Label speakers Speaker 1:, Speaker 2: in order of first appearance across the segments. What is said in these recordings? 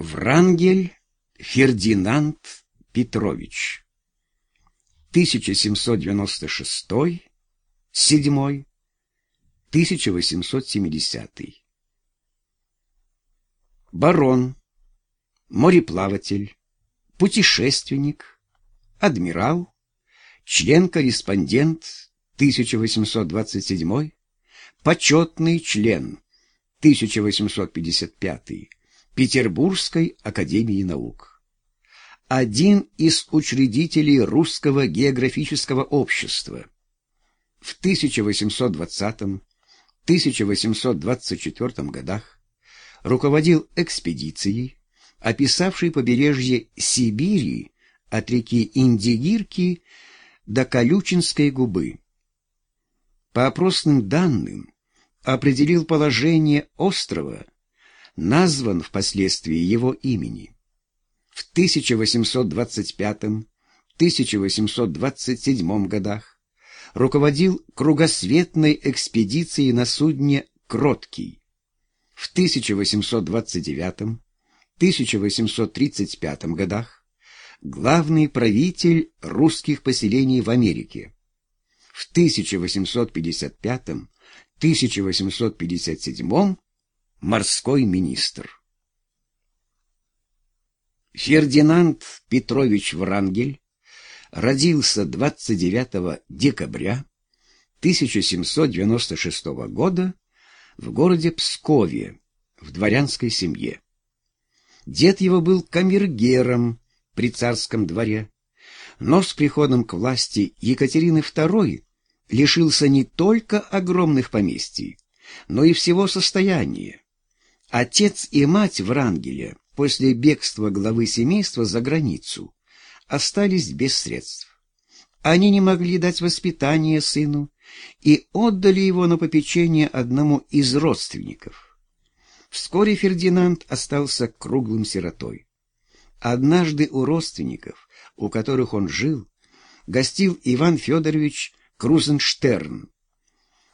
Speaker 1: Врангель Фердинанд Петрович. 1796 7 1870 Барон, мореплаватель, путешественник, адмирал, член-корреспондент 1827, почетный член 1855 Петербургской академии наук. Один из учредителей Русского географического общества. В 1820-1824 годах руководил экспедицией, описавшей побережье Сибири от реки Индигирки до Колючинской губы. По опросным данным определил положение острова, назван впоследствии его имени. В 1825-1827 годах руководил кругосветной экспедицией на судне «Кроткий». В 1829-1835 годах главный правитель русских поселений в Америке. В 1855-1857 морской министр. Фердинанд Петрович Врангель родился 29 декабря 1796 года в городе Пскове в дворянской семье. Дед его был камергером при царском дворе, но с приходом к власти Екатерины II лишился не только огромных поместий, но и всего состояния. Отец и мать Врангеля после бегства главы семейства за границу остались без средств. Они не могли дать воспитание сыну и отдали его на попечение одному из родственников. Вскоре Фердинанд остался круглым сиротой. Однажды у родственников, у которых он жил, гостил Иван Федорович Крузенштерн.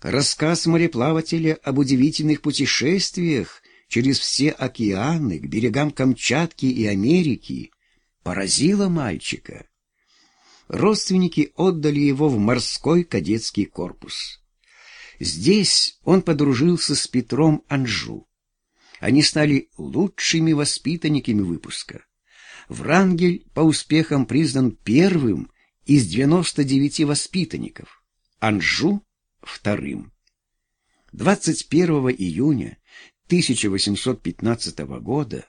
Speaker 1: Рассказ мореплавателя об удивительных путешествиях через все океаны к берегам Камчатки и Америки поразило мальчика. Родственники отдали его в морской кадетский корпус. Здесь он подружился с Петром Анжу. Они стали лучшими воспитанниками выпуска. Врангель по успехам признан первым из 99 воспитанников, Анжу — вторым. 21 июня 1815 года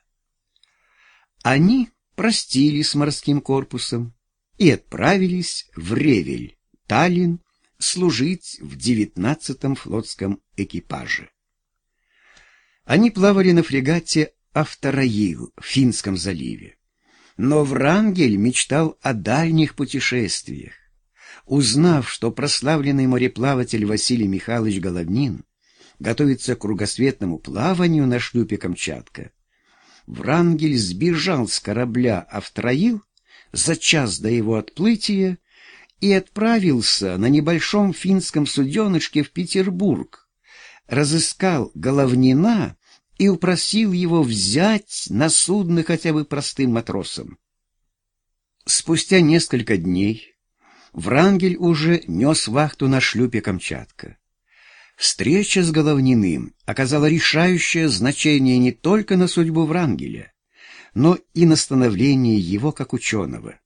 Speaker 1: они простились с морским корпусом и отправились в Ревель, Таллин, служить в девятнадцатом флотском экипаже. Они плавали на фрегате «Автораил» в Финском заливе. Но Врангель мечтал о дальних путешествиях. Узнав, что прославленный мореплаватель Василий Михайлович Головнин готовится к кругосветному плаванию на шлюпе Камчатка, Врангель сбежал с корабля Автроил за час до его отплытия и отправился на небольшом финском суденышке в Петербург, разыскал Головнина и упросил его взять на судно хотя бы простым матросом. Спустя несколько дней Врангель уже нес вахту на шлюпе Камчатка. Встреча с Головниным оказала решающее значение не только на судьбу Врангеля, но и на становление его как ученого.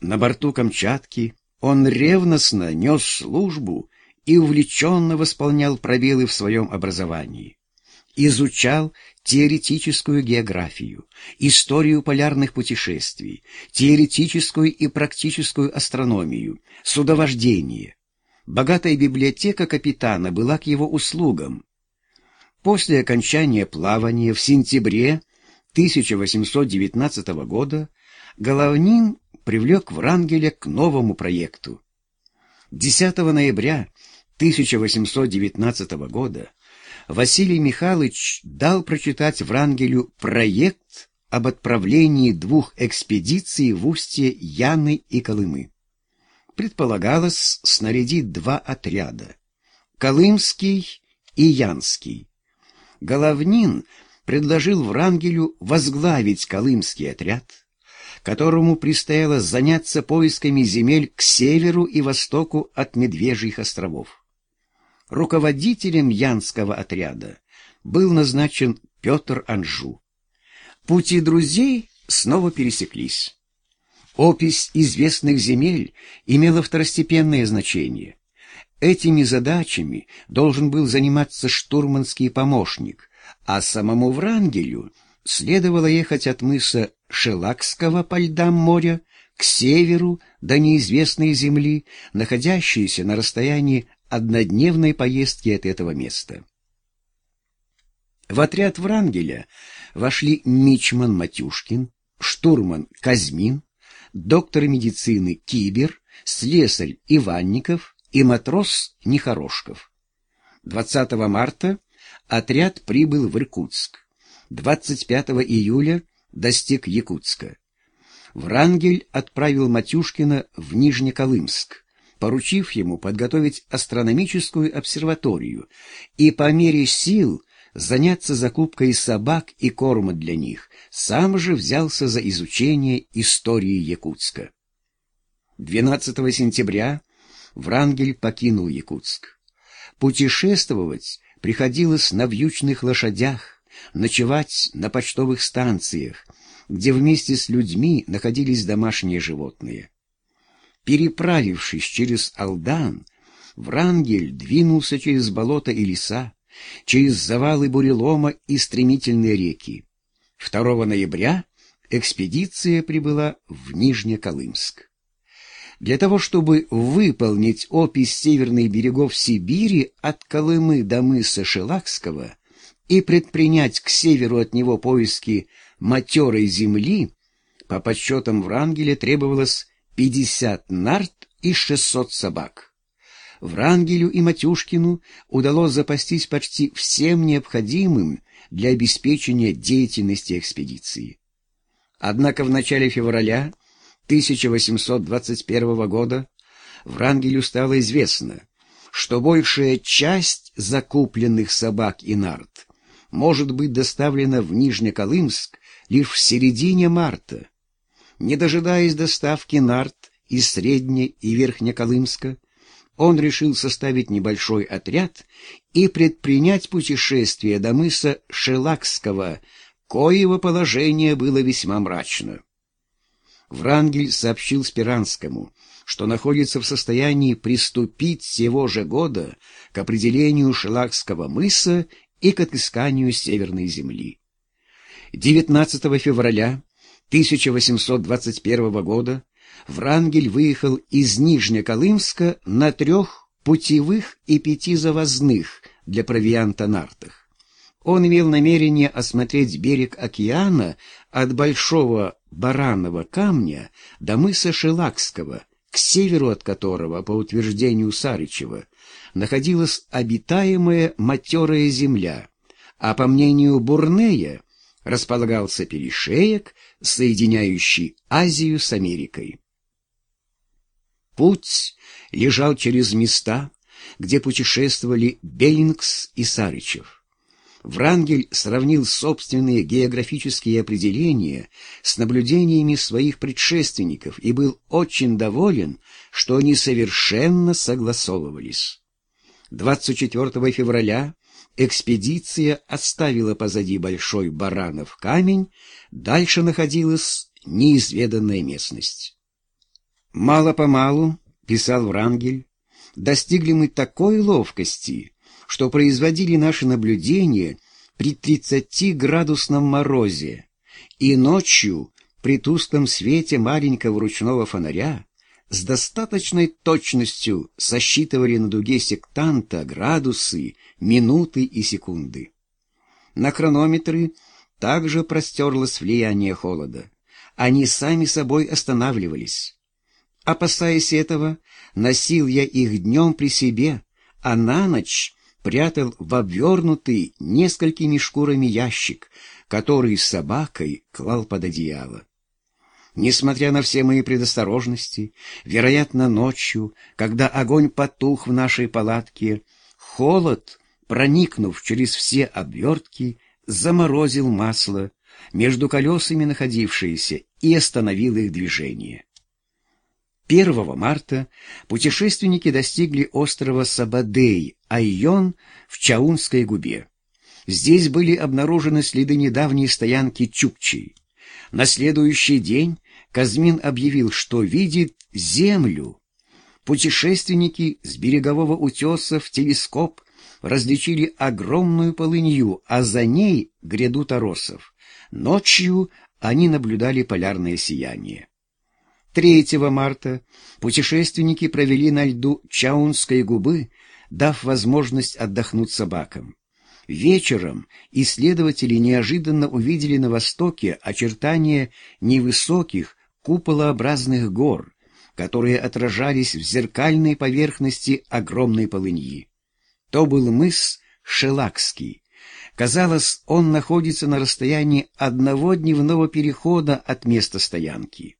Speaker 1: На борту Камчатки он ревностно нес службу и увлеченно восполнял пробелы в своем образовании. Изучал теоретическую географию, историю полярных путешествий, теоретическую и практическую астрономию, судовождение, Богатая библиотека капитана была к его услугам. После окончания плавания в сентябре 1819 года Головнин привлек Врангеля к новому проекту. 10 ноября 1819 года Василий Михайлович дал прочитать Врангелю проект об отправлении двух экспедиций в устье Яны и Колымы предполагалось снарядить два отряда — Колымский и Янский. Головнин предложил Врангелю возглавить Колымский отряд, которому предстояло заняться поисками земель к северу и востоку от Медвежьих островов. Руководителем Янского отряда был назначен Петр Анжу. Пути друзей снова пересеклись. Опись известных земель имела второстепенное значение. Этими задачами должен был заниматься штурманский помощник, а самому Врангелю следовало ехать от мыса Шелакского по льдам моря к северу до неизвестной земли, находящейся на расстоянии однодневной поездки от этого места. В отряд Врангеля вошли мичман Матюшкин, штурман Казьмин, доктор медицины Кибер, слесарь Иванников и матрос Нехорошков. 20 марта отряд прибыл в Иркутск. 25 июля достиг Якутска. Врангель отправил Матюшкина в Нижнеколымск, поручив ему подготовить астрономическую обсерваторию и по мере сил заняться закупкой собак и корма для них, сам же взялся за изучение истории Якутска. 12 сентября Врангель покинул Якутск. Путешествовать приходилось на вьючных лошадях, ночевать на почтовых станциях, где вместе с людьми находились домашние животные. Переправившись через Алдан, Врангель двинулся через болота и леса, через завалы бурелома и стремительные реки. 2 ноября экспедиция прибыла в Нижнеколымск. Для того, чтобы выполнить опись северных берегов Сибири от Колымы до мыса Шелакского и предпринять к северу от него поиски матерой земли, по подсчетам Врангеля требовалось 50 нарт и 600 собак. Врангелю и Матюшкину удалось запастись почти всем необходимым для обеспечения деятельности экспедиции. Однако в начале февраля 1821 года Врангелю стало известно, что большая часть закупленных собак и нарт может быть доставлена в Нижнеколымск лишь в середине марта. Не дожидаясь доставки нарт из Средне- и Верхнеколымска, он решил составить небольшой отряд и предпринять путешествие до мыса Шелакского, коего положение было весьма мрачно. Врангель сообщил Спиранскому, что находится в состоянии приступить сего же года к определению Шелакского мыса и к отысканию Северной земли. 19 февраля 1821 года Врангель выехал из Нижнеколымска на трех путевых и пяти завозных для провианта нартах. Он имел намерение осмотреть берег океана от Большого Баранова камня до мыса Шелакского, к северу от которого, по утверждению Сарычева, находилась обитаемая матерая земля, а по мнению Бурнея располагался перешеек, соединяющий Азию с Америкой. Путь лежал через места, где путешествовали Беллингс и Сарычев. Врангель сравнил собственные географические определения с наблюдениями своих предшественников и был очень доволен, что они совершенно согласовывались. 24 февраля экспедиция оставила позади большой Баранов камень, дальше находилась неизведанная местность. Мало-помалу, писал Врангель, достигли мы такой ловкости, что производили наши наблюдения при 30-градусном морозе, и ночью при тусклом свете маленького ручного фонаря с достаточной точностью сосчитывали на дуге сектанта градусы, минуты и секунды. На хронометры также простерлось влияние холода. Они сами собой останавливались. Опасаясь этого, носил я их днем при себе, а на ночь прятал в обвернутый несколькими шкурами ящик, который с собакой клал под одеяло. Несмотря на все мои предосторожности, вероятно, ночью, когда огонь потух в нашей палатке, холод, проникнув через все обвертки, заморозил масло, между колесами находившиеся, и остановил их движение. 1 марта путешественники достигли острова Сабадей, Айон в Чаунской губе. Здесь были обнаружены следы недавней стоянки Чукчи. На следующий день Казмин объявил, что видит землю. Путешественники с берегового утеса в телескоп различили огромную полынью, а за ней гряду торосов. Ночью они наблюдали полярное сияние. 3 марта путешественники провели на льду Чаунской губы, дав возможность отдохнуть собакам. Вечером исследователи неожиданно увидели на востоке очертания невысоких куполообразных гор, которые отражались в зеркальной поверхности огромной полыньи. То был мыс Шелакский. Казалось, он находится на расстоянии одного дневного перехода от места стоянки.